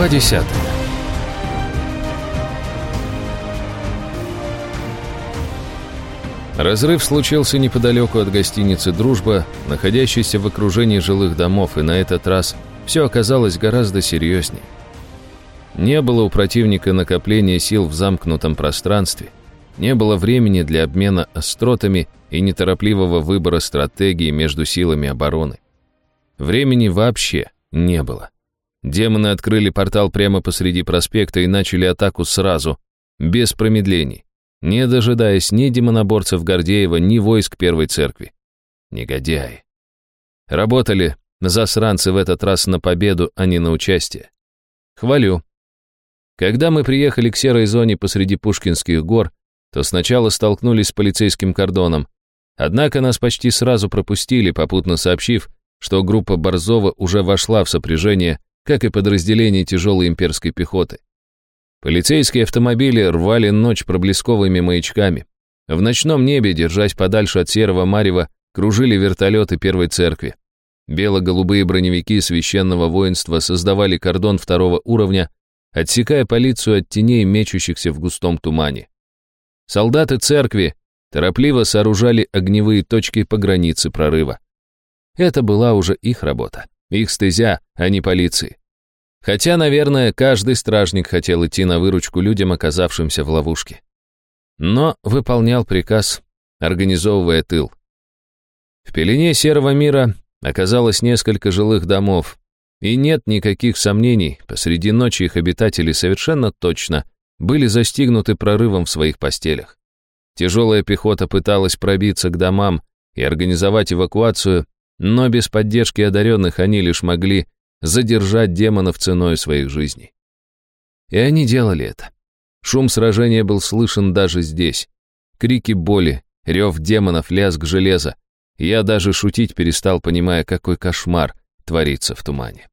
Глава 10 Разрыв случился неподалеку от гостиницы «Дружба», находящейся в окружении жилых домов, и на этот раз все оказалось гораздо серьезнее. Не было у противника накопления сил в замкнутом пространстве, не было времени для обмена остротами и неторопливого выбора стратегии между силами обороны. Времени вообще не было. Демоны открыли портал прямо посреди проспекта и начали атаку сразу, без промедлений не дожидаясь ни демоноборцев Гордеева, ни войск Первой Церкви. Негодяи. Работали засранцы в этот раз на победу, а не на участие. Хвалю. Когда мы приехали к серой зоне посреди Пушкинских гор, то сначала столкнулись с полицейским кордоном, однако нас почти сразу пропустили, попутно сообщив, что группа Борзова уже вошла в сопряжение, как и подразделение тяжелой имперской пехоты. Полицейские автомобили рвали ночь проблесковыми маячками. В ночном небе, держась подальше от серого марева, кружили вертолеты Первой Церкви. Бело-голубые броневики священного воинства создавали кордон второго уровня, отсекая полицию от теней, мечущихся в густом тумане. Солдаты церкви торопливо сооружали огневые точки по границе прорыва. Это была уже их работа, их стезя, а не полиции. Хотя, наверное, каждый стражник хотел идти на выручку людям, оказавшимся в ловушке. Но выполнял приказ, организовывая тыл. В пелене серого мира оказалось несколько жилых домов, и нет никаких сомнений, посреди ночи их обитатели совершенно точно были застигнуты прорывом в своих постелях. Тяжелая пехота пыталась пробиться к домам и организовать эвакуацию, но без поддержки одаренных они лишь могли задержать демонов ценой своих жизней. И они делали это. Шум сражения был слышен даже здесь. Крики боли, рев демонов, лязг железа. Я даже шутить перестал, понимая, какой кошмар творится в тумане.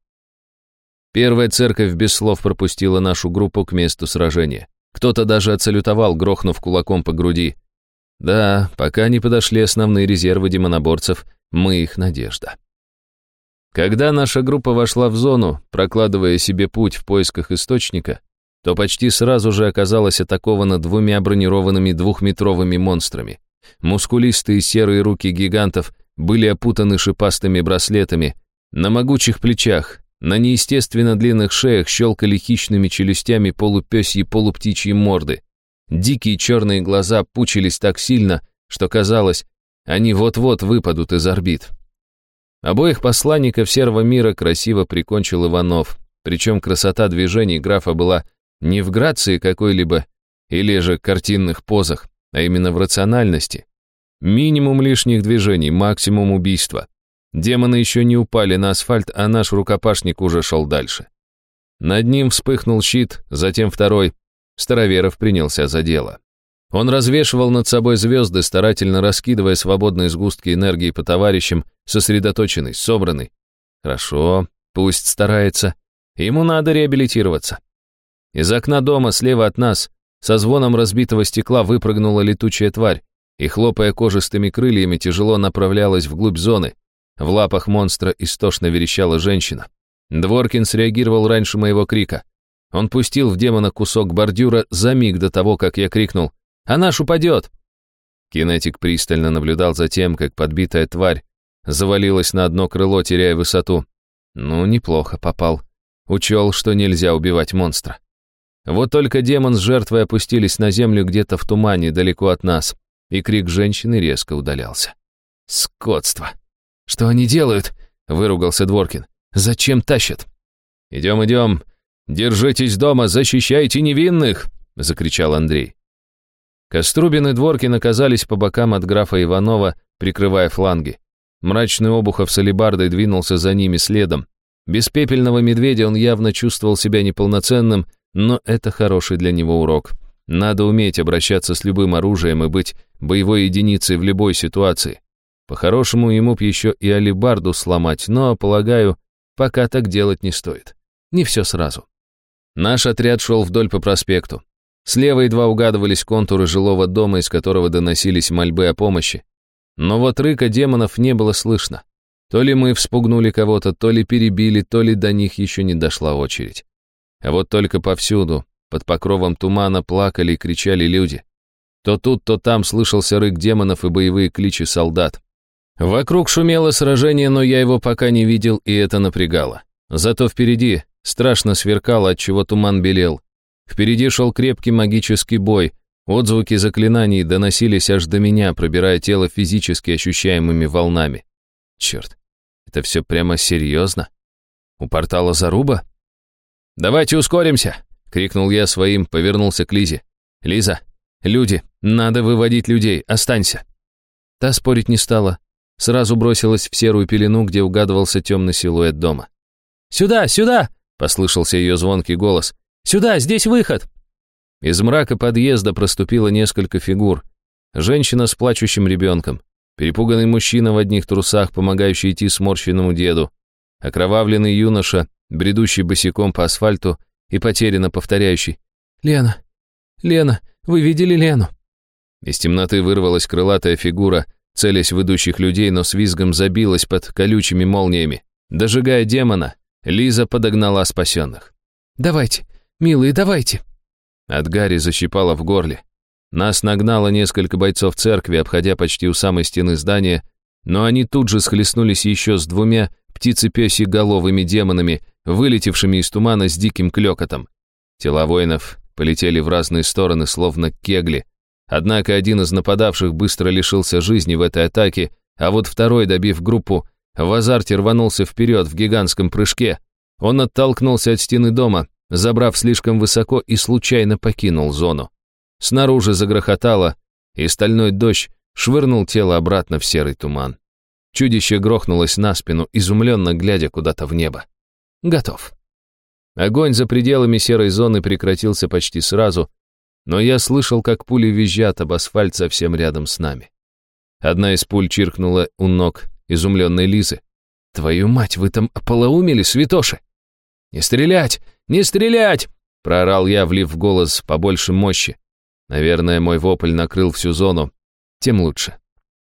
Первая церковь без слов пропустила нашу группу к месту сражения. Кто-то даже отсалютовал, грохнув кулаком по груди. Да, пока не подошли основные резервы демоноборцев, мы их надежда. Когда наша группа вошла в зону, прокладывая себе путь в поисках источника, то почти сразу же оказалась атакована двумя бронированными двухметровыми монстрами. Мускулистые серые руки гигантов были опутаны шипастыми браслетами, на могучих плечах, на неестественно длинных шеях щелкали хищными челюстями полупёсьи полуптичьи морды. Дикие черные глаза пучились так сильно, что казалось, они вот-вот выпадут из орбит. Обоих посланников серого мира красиво прикончил Иванов, причем красота движений графа была не в грации какой-либо или же картинных позах, а именно в рациональности. Минимум лишних движений, максимум убийства. Демоны еще не упали на асфальт, а наш рукопашник уже шел дальше. Над ним вспыхнул щит, затем второй. Староверов принялся за дело. Он развешивал над собой звезды, старательно раскидывая свободные сгустки энергии по товарищам, сосредоточенный, собранный. Хорошо, пусть старается. Ему надо реабилитироваться. Из окна дома слева от нас со звоном разбитого стекла выпрыгнула летучая тварь и, хлопая кожистыми крыльями, тяжело направлялась вглубь зоны. В лапах монстра истошно верещала женщина. Дворкин среагировал раньше моего крика. Он пустил в демона кусок бордюра за миг до того, как я крикнул а наш упадет!» Кинетик пристально наблюдал за тем, как подбитая тварь завалилась на одно крыло, теряя высоту. Ну, неплохо попал. Учел, что нельзя убивать монстра. Вот только демон с жертвой опустились на землю где-то в тумане, далеко от нас, и крик женщины резко удалялся. «Скотство! Что они делают?» — выругался Дворкин. «Зачем тащат?» «Идем, идем! Держитесь дома, защищайте невинных!» — закричал Андрей. Кострубин и Дворкин оказались по бокам от графа Иванова, прикрывая фланги. Мрачный Обухов с алебардой двинулся за ними следом. Без пепельного медведя он явно чувствовал себя неполноценным, но это хороший для него урок. Надо уметь обращаться с любым оружием и быть боевой единицей в любой ситуации. По-хорошему, ему б еще и алебарду сломать, но, полагаю, пока так делать не стоит. Не все сразу. Наш отряд шел вдоль по проспекту. Слева едва угадывались контуры жилого дома, из которого доносились мольбы о помощи. Но вот рыка демонов не было слышно. То ли мы вспугнули кого-то, то ли перебили, то ли до них еще не дошла очередь. А вот только повсюду, под покровом тумана, плакали и кричали люди. То тут, то там слышался рык демонов и боевые кличи солдат. Вокруг шумело сражение, но я его пока не видел, и это напрягало. Зато впереди страшно сверкало, отчего туман белел. Впереди шел крепкий магический бой, отзвуки заклинаний доносились аж до меня, пробирая тело физически ощущаемыми волнами. Черт, это все прямо серьезно? У портала заруба? «Давайте ускоримся!» — крикнул я своим, повернулся к Лизе. «Лиза, люди, надо выводить людей, останься!» Та спорить не стала, сразу бросилась в серую пелену, где угадывался темный силуэт дома. «Сюда, сюда!» — послышался ее звонкий голос. «Сюда, здесь выход!» Из мрака подъезда проступило несколько фигур. Женщина с плачущим ребенком, перепуганный мужчина в одних трусах, помогающий идти сморщенному деду, окровавленный юноша, бредущий босиком по асфальту и потерянно повторяющий «Лена! Лена! Вы видели Лену?» Из темноты вырвалась крылатая фигура, целясь в идущих людей, но с визгом забилась под колючими молниями. Дожигая демона, Лиза подогнала спасенных. «Давайте, милые, давайте!» От Гарри защипала в горле. Нас нагнало несколько бойцов церкви, обходя почти у самой стены здания, но они тут же схлестнулись еще с двумя птицепёсьеголовыми демонами, вылетевшими из тумана с диким клёкотом. Тела воинов полетели в разные стороны, словно кегли. Однако один из нападавших быстро лишился жизни в этой атаке, а вот второй, добив группу, в азарте рванулся вперед в гигантском прыжке. Он оттолкнулся от стены дома, забрав слишком высоко и случайно покинул зону. Снаружи загрохотало, и стальной дождь швырнул тело обратно в серый туман. Чудище грохнулось на спину, изумленно глядя куда-то в небо. Готов. Огонь за пределами серой зоны прекратился почти сразу, но я слышал, как пули визжат об асфальт совсем рядом с нами. Одна из пуль чиркнула у ног изумленной Лизы. «Твою мать, вы там ополоумели, святоши!» «Не стрелять! Не стрелять!» — проорал я, влив в голос побольше мощи. Наверное, мой вопль накрыл всю зону. Тем лучше.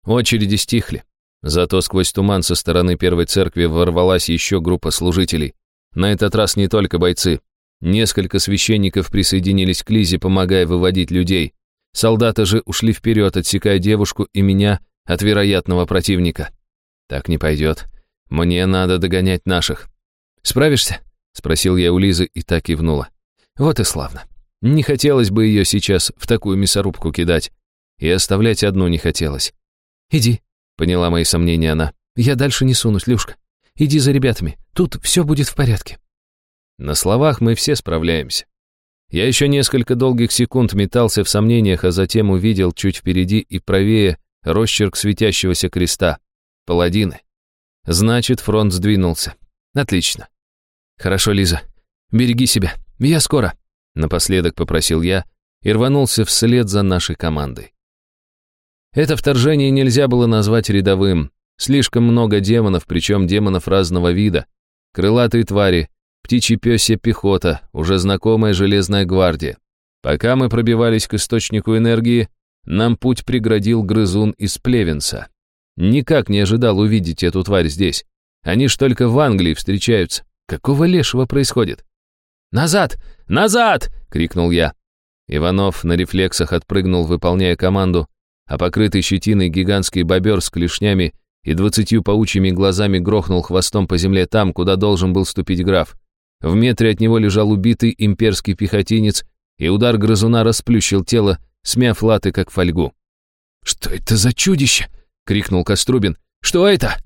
Очереди стихли. Зато сквозь туман со стороны первой церкви ворвалась еще группа служителей. На этот раз не только бойцы. Несколько священников присоединились к Лизе, помогая выводить людей. Солдаты же ушли вперед, отсекая девушку и меня от вероятного противника. Так не пойдет. Мне надо догонять наших. «Справишься?» — спросил я у Лизы и так кивнула. «Вот и славно. Не хотелось бы ее сейчас в такую мясорубку кидать. И оставлять одну не хотелось. «Иди», — поняла мои сомнения она. «Я дальше не сунусь, Люшка. Иди за ребятами. Тут все будет в порядке». На словах мы все справляемся. Я еще несколько долгих секунд метался в сомнениях, а затем увидел чуть впереди и правее росчерк светящегося креста. Паладины. Значит, фронт сдвинулся. Отлично. Хорошо, Лиза. Береги себя. Я скоро. Напоследок попросил я и рванулся вслед за нашей командой. Это вторжение нельзя было назвать рядовым. Слишком много демонов, причем демонов разного вида. Крылатые твари, птичьи пехота, уже знакомая железная гвардия. Пока мы пробивались к источнику энергии, нам путь преградил грызун из Плевенса. Никак не ожидал увидеть эту тварь здесь. Они ж только в Англии встречаются. Какого лешего происходит? «Назад! Назад!» — крикнул я. Иванов на рефлексах отпрыгнул, выполняя команду, а покрытый щетиной гигантский бобер с клешнями и двадцатью паучьими глазами грохнул хвостом по земле там, куда должен был ступить граф. В метре от него лежал убитый имперский пехотинец, и удар грызуна расплющил тело, смяв латы, как фольгу. «Что это за чудище?» — крикнул Кострубин. «Что это?»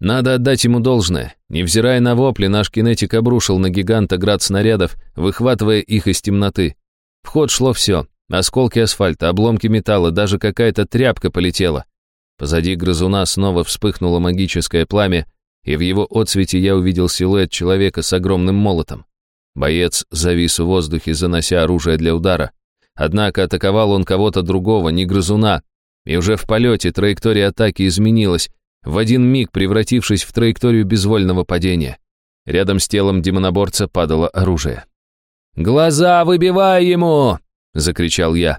Надо отдать ему должное. Невзирая на вопли, наш кинетик обрушил на гиганта град снарядов, выхватывая их из темноты. В ход шло все. Осколки асфальта, обломки металла, даже какая-то тряпка полетела. Позади грызуна снова вспыхнуло магическое пламя, и в его отсвете я увидел силуэт человека с огромным молотом. Боец завис в воздухе, занося оружие для удара. Однако атаковал он кого-то другого, не грызуна, и уже в полете траектория атаки изменилась, в один миг превратившись в траекторию безвольного падения. Рядом с телом демоноборца падало оружие. «Глаза выбивай ему!» — закричал я.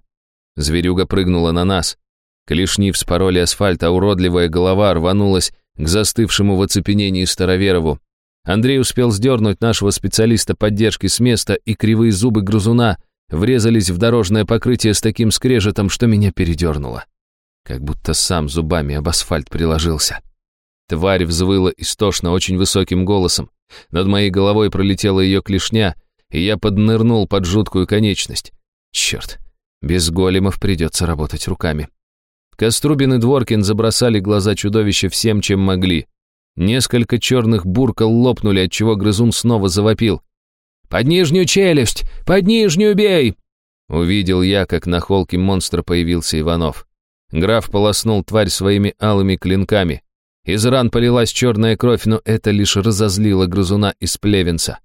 Зверюга прыгнула на нас. Клешни вспороли асфальт, а уродливая голова рванулась к застывшему в оцепенении Староверову. Андрей успел сдернуть нашего специалиста поддержки с места, и кривые зубы грызуна врезались в дорожное покрытие с таким скрежетом, что меня передернуло. Как будто сам зубами об асфальт приложился. Тварь взвыла истошно очень высоким голосом. Над моей головой пролетела ее клешня, и я поднырнул под жуткую конечность. Черт, без големов придется работать руками. Кострубин и Дворкин забросали глаза чудовища всем, чем могли. Несколько черных буркал лопнули, отчего грызун снова завопил. «Под нижнюю челюсть! Под нижнюю бей!» Увидел я, как на холке монстра появился Иванов. Граф полоснул тварь своими алыми клинками. Из ран полилась черная кровь, но это лишь разозлило грызуна из плевенца.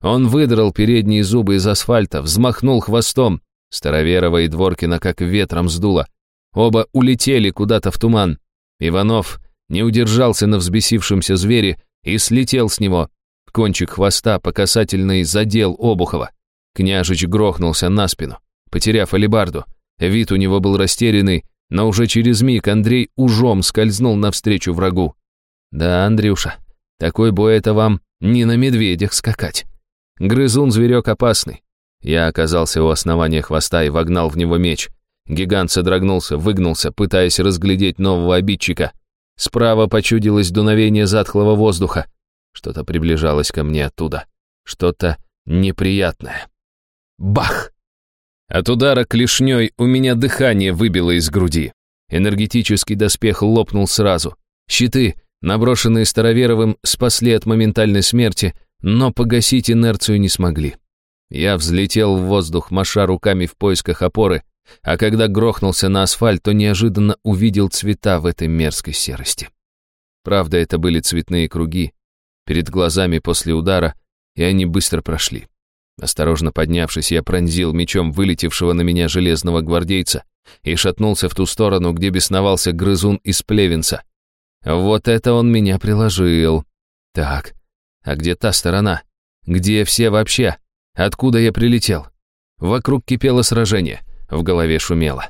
Он выдрал передние зубы из асфальта, взмахнул хвостом. Староверова и Дворкина как ветром сдуло. Оба улетели куда-то в туман. Иванов не удержался на взбесившемся звере и слетел с него. Кончик хвоста по касательной задел Обухова. Княжич грохнулся на спину, потеряв алебарду. Вид у него был растерянный, но уже через миг Андрей ужом скользнул навстречу врагу. «Да, Андрюша, такой бой это вам не на медведях скакать. Грызун зверек опасный». Я оказался у основания хвоста и вогнал в него меч. Гигант содрогнулся, выгнулся, пытаясь разглядеть нового обидчика. Справа почудилось дуновение затхлого воздуха. Что-то приближалось ко мне оттуда. Что-то неприятное. Бах! От удара клешней у меня дыхание выбило из груди. Энергетический доспех лопнул сразу. Щиты, наброшенные Староверовым, спасли от моментальной смерти, но погасить инерцию не смогли. Я взлетел в воздух, маша руками в поисках опоры, а когда грохнулся на асфальт, то неожиданно увидел цвета в этой мерзкой серости. Правда, это были цветные круги перед глазами после удара, и они быстро прошли. Осторожно поднявшись, я пронзил мечом вылетевшего на меня железного гвардейца и шатнулся в ту сторону, где бесновался грызун из плевенца. Вот это он меня приложил. Так, а где та сторона? Где все вообще? Откуда я прилетел? Вокруг кипело сражение, в голове шумело.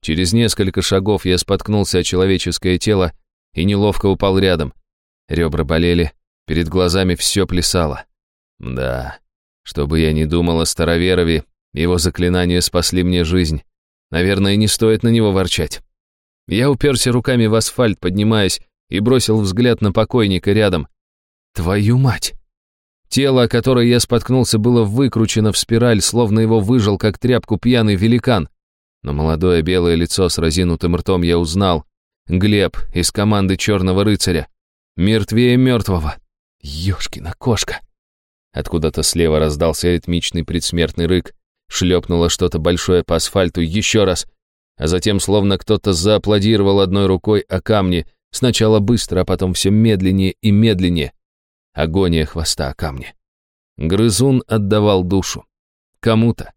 Через несколько шагов я споткнулся о человеческое тело и неловко упал рядом. Ребра болели, перед глазами все плясало. Да, что бы я ни думал о Староверове, его заклинания спасли мне жизнь. Наверное, не стоит на него ворчать. Я уперся руками в асфальт, поднимаясь, и бросил взгляд на покойника рядом. Твою мать! Тело, о которое я споткнулся, было выкручено в спираль, словно его выжил, как тряпку пьяный великан. Но молодое белое лицо с разинутым ртом я узнал. Глеб из команды Черного рыцаря. Мертвее мертвого. Ёшкина кошка. Откуда-то слева раздался ритмичный предсмертный рык. Шлепнуло что-то большое по асфальту еще раз, а затем словно кто-то зааплодировал одной рукой о камни, сначала быстро, а потом все медленнее и медленнее. Агония хвоста о камне. Грызун отдавал душу. Кому-то.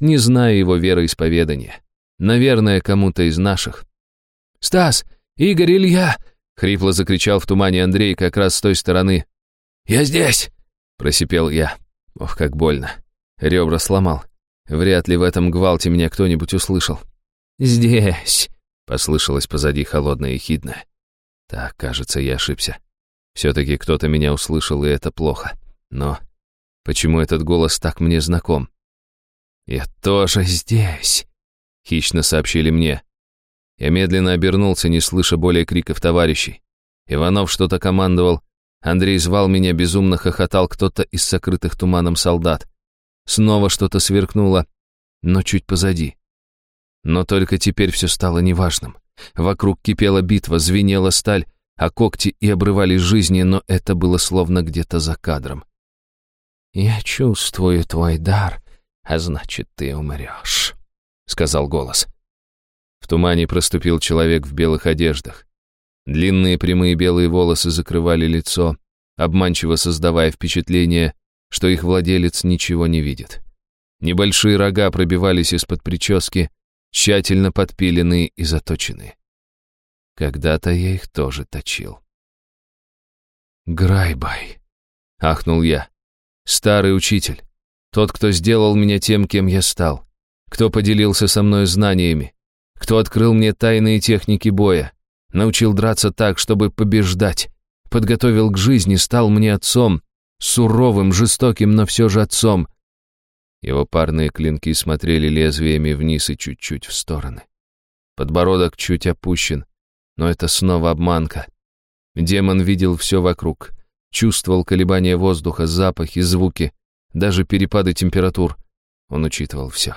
Не знаю его вероисповедания. Наверное, кому-то из наших. «Стас! Игорь, Илья!» — хрипло закричал в тумане Андрей как раз с той стороны. «Я здесь!» Просипел я. Ох, как больно. Ребра сломал. Вряд ли в этом гвалте меня кто-нибудь услышал. «Здесь!» — послышалось позади холодное и хидное. Так, кажется, я ошибся. Все-таки кто-то меня услышал, и это плохо. Но почему этот голос так мне знаком? «Я тоже здесь!» — хищно сообщили мне. Я медленно обернулся, не слыша более криков товарищей. Иванов что-то командовал, Андрей звал меня, безумно хохотал кто-то из сокрытых туманом солдат. Снова что-то сверкнуло, но чуть позади. Но только теперь все стало неважным. Вокруг кипела битва, звенела сталь, а когти и обрывались жизни, но это было словно где-то за кадром. «Я чувствую твой дар, а значит, ты умрешь», — сказал голос. В тумане проступил человек в белых одеждах. Длинные прямые белые волосы закрывали лицо, обманчиво создавая впечатление, что их владелец ничего не видит. Небольшие рога пробивались из-под прически, тщательно подпиленные и заточенные. Когда-то я их тоже точил. «Грайбай!» — ахнул я. «Старый учитель. Тот, кто сделал меня тем, кем я стал. Кто поделился со мной знаниями. Кто открыл мне тайные техники боя научил драться так, чтобы побеждать, подготовил к жизни, стал мне отцом, суровым, жестоким, но все же отцом. Его парные клинки смотрели лезвиями вниз и чуть-чуть в стороны. Подбородок чуть опущен, но это снова обманка. Демон видел все вокруг, чувствовал колебания воздуха, запахи, звуки, даже перепады температур. Он учитывал все.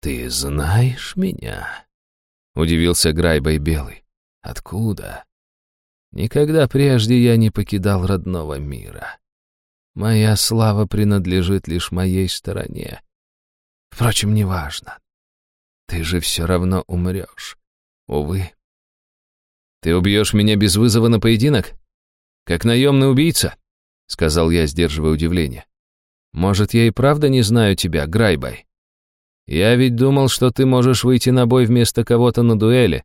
«Ты знаешь меня?» — удивился Грайбой Белый. «Откуда?» «Никогда прежде я не покидал родного мира. Моя слава принадлежит лишь моей стороне. Впрочем, неважно. Ты же все равно умрешь. Увы. Ты убьешь меня без вызова на поединок? Как наемный убийца? Сказал я, сдерживая удивление. Может, я и правда не знаю тебя, Грайбай? Я ведь думал, что ты можешь выйти на бой вместо кого-то на дуэли,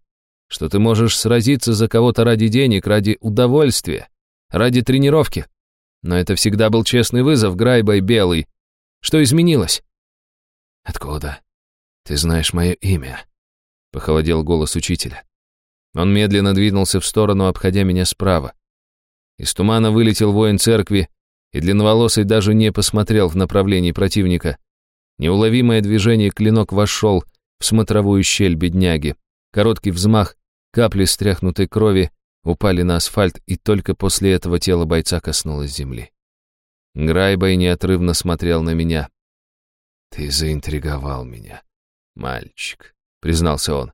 что ты можешь сразиться за кого-то ради денег, ради удовольствия, ради тренировки. Но это всегда был честный вызов, Грайбай Белый. Что изменилось? Откуда? Ты знаешь мое имя? Похолодел голос учителя. Он медленно двинулся в сторону, обходя меня справа. Из тумана вылетел воин церкви, и длинноволосый даже не посмотрел в направлении противника. Неуловимое движение клинок вошел в смотровую щель бедняги. Короткий взмах, капли стряхнутой крови, упали на асфальт, и только после этого тело бойца коснулось земли. Грайбай неотрывно смотрел на меня. «Ты заинтриговал меня, мальчик», — признался он.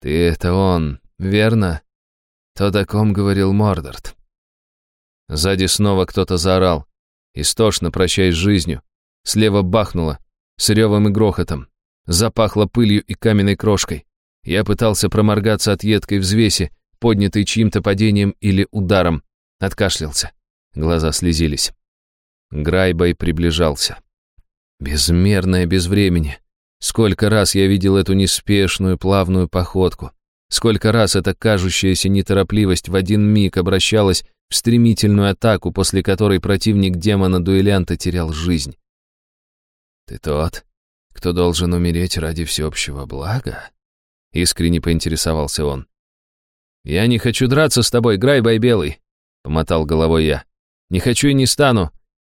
«Ты — это он, верно? То, о ком говорил Мордорт». Сзади снова кто-то заорал, истошно прощаясь с жизнью. Слева бахнуло, с ревом и грохотом. Запахло пылью и каменной крошкой. Я пытался проморгаться от едкой взвеси, поднятый чьим-то падением или ударом. Откашлялся. Глаза слезились. Грайбой приближался. Безмерное безвремени. Сколько раз я видел эту неспешную, плавную походку. Сколько раз эта кажущаяся неторопливость в один миг обращалась в стремительную атаку, после которой противник демона-дуэлянта терял жизнь. «Ты тот, кто должен умереть ради всеобщего блага?» Искренне поинтересовался он. «Я не хочу драться с тобой, Грайбай Белый», — помотал головой я. «Не хочу и не стану.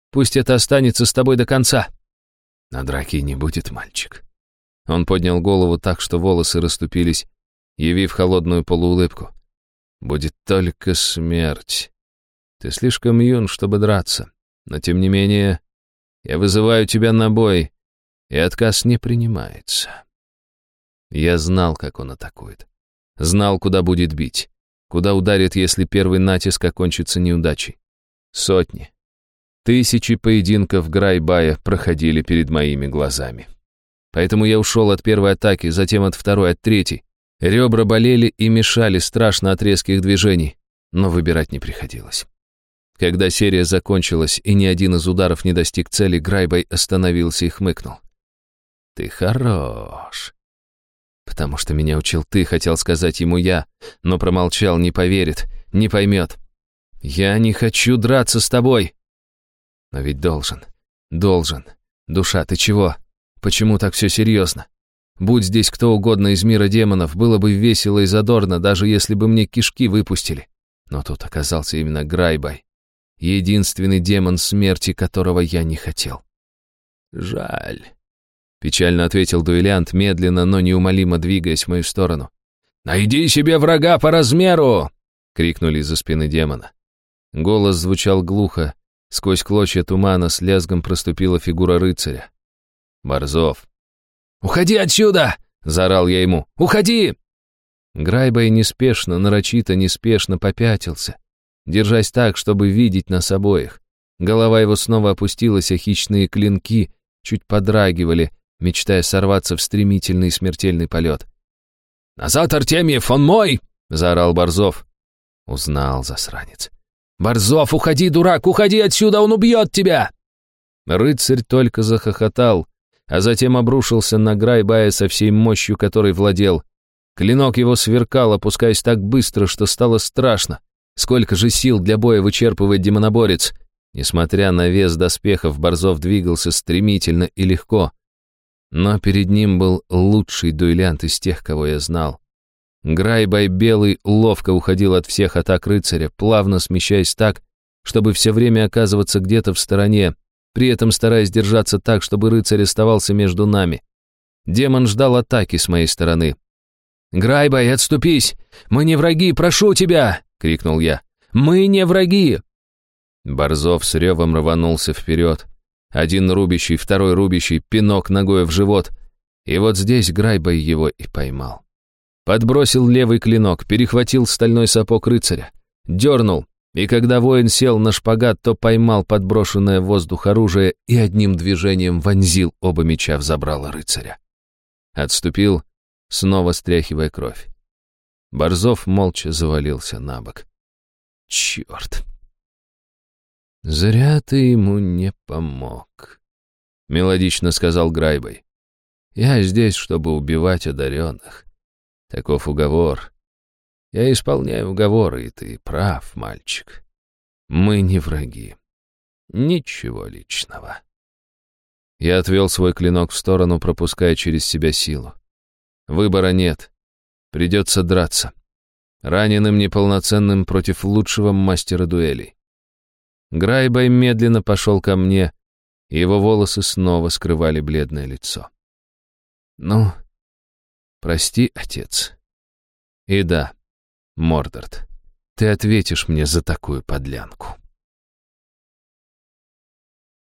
Пусть это останется с тобой до конца». «На драке не будет, мальчик». Он поднял голову так, что волосы расступились, явив холодную полуулыбку. «Будет только смерть. Ты слишком юн, чтобы драться. Но тем не менее, я вызываю тебя на бой, и отказ не принимается». Я знал, как он атакует. Знал, куда будет бить. Куда ударит, если первый натиск окончится неудачей. Сотни. Тысячи поединков Грайбая проходили перед моими глазами. Поэтому я ушел от первой атаки, затем от второй, от третьей. Ребра болели и мешали страшно от резких движений, но выбирать не приходилось. Когда серия закончилась и ни один из ударов не достиг цели, Грайбай остановился и хмыкнул. «Ты хорош потому что меня учил ты, хотел сказать ему я, но промолчал, не поверит, не поймет. Я не хочу драться с тобой. Но ведь должен, должен. Душа, ты чего? Почему так все серьезно? Будь здесь кто угодно из мира демонов, было бы весело и задорно, даже если бы мне кишки выпустили. Но тут оказался именно Грайбай, единственный демон смерти, которого я не хотел. Жаль. Печально ответил дуэлянт, медленно, но неумолимо двигаясь в мою сторону. «Найди себе врага по размеру!» — крикнули из-за спины демона. Голос звучал глухо. Сквозь клочья тумана с лязгом проступила фигура рыцаря. Борзов. «Уходи отсюда!» — заорал я ему. «Уходи!» Грайбай неспешно, нарочито, неспешно попятился, держась так, чтобы видеть нас обоих. Голова его снова опустилась, а хищные клинки чуть подрагивали, мечтая сорваться в стремительный и смертельный полет. «Назад, Артемьев, он мой!» — заорал Борзов. Узнал засранец. «Борзов, уходи, дурак, уходи отсюда, он убьет тебя!» Рыцарь только захохотал, а затем обрушился на Грайбая со всей мощью, которой владел. Клинок его сверкал, опускаясь так быстро, что стало страшно. Сколько же сил для боя вычерпывает демоноборец? Несмотря на вес доспехов, Борзов двигался стремительно и легко. Но перед ним был лучший дуэлянт из тех, кого я знал. Грайбай Белый ловко уходил от всех атак рыцаря, плавно смещаясь так, чтобы все время оказываться где-то в стороне, при этом стараясь держаться так, чтобы рыцарь оставался между нами. Демон ждал атаки с моей стороны. «Грайбай, отступись! Мы не враги, прошу тебя!» — крикнул я. «Мы не враги!» Борзов с ревом рванулся вперед. Один рубящий, второй рубящий, пинок ногой в живот. И вот здесь Грайбай его и поймал. Подбросил левый клинок, перехватил стальной сапог рыцаря. Дернул, и когда воин сел на шпагат, то поймал подброшенное в воздух оружие и одним движением вонзил оба меча в забрало рыцаря. Отступил, снова стряхивая кровь. Борзов молча завалился на бок. Черт! «Зря ты ему не помог», — мелодично сказал Грайбой. «Я здесь, чтобы убивать одаренных. Таков уговор. Я исполняю уговоры, и ты прав, мальчик. Мы не враги. Ничего личного». Я отвел свой клинок в сторону, пропуская через себя силу. Выбора нет. Придется драться. Раненым неполноценным против лучшего мастера дуэлей. Грайбай медленно пошел ко мне, и его волосы снова скрывали бледное лицо. «Ну, прости, отец. И да, Мордорт, ты ответишь мне за такую подлянку».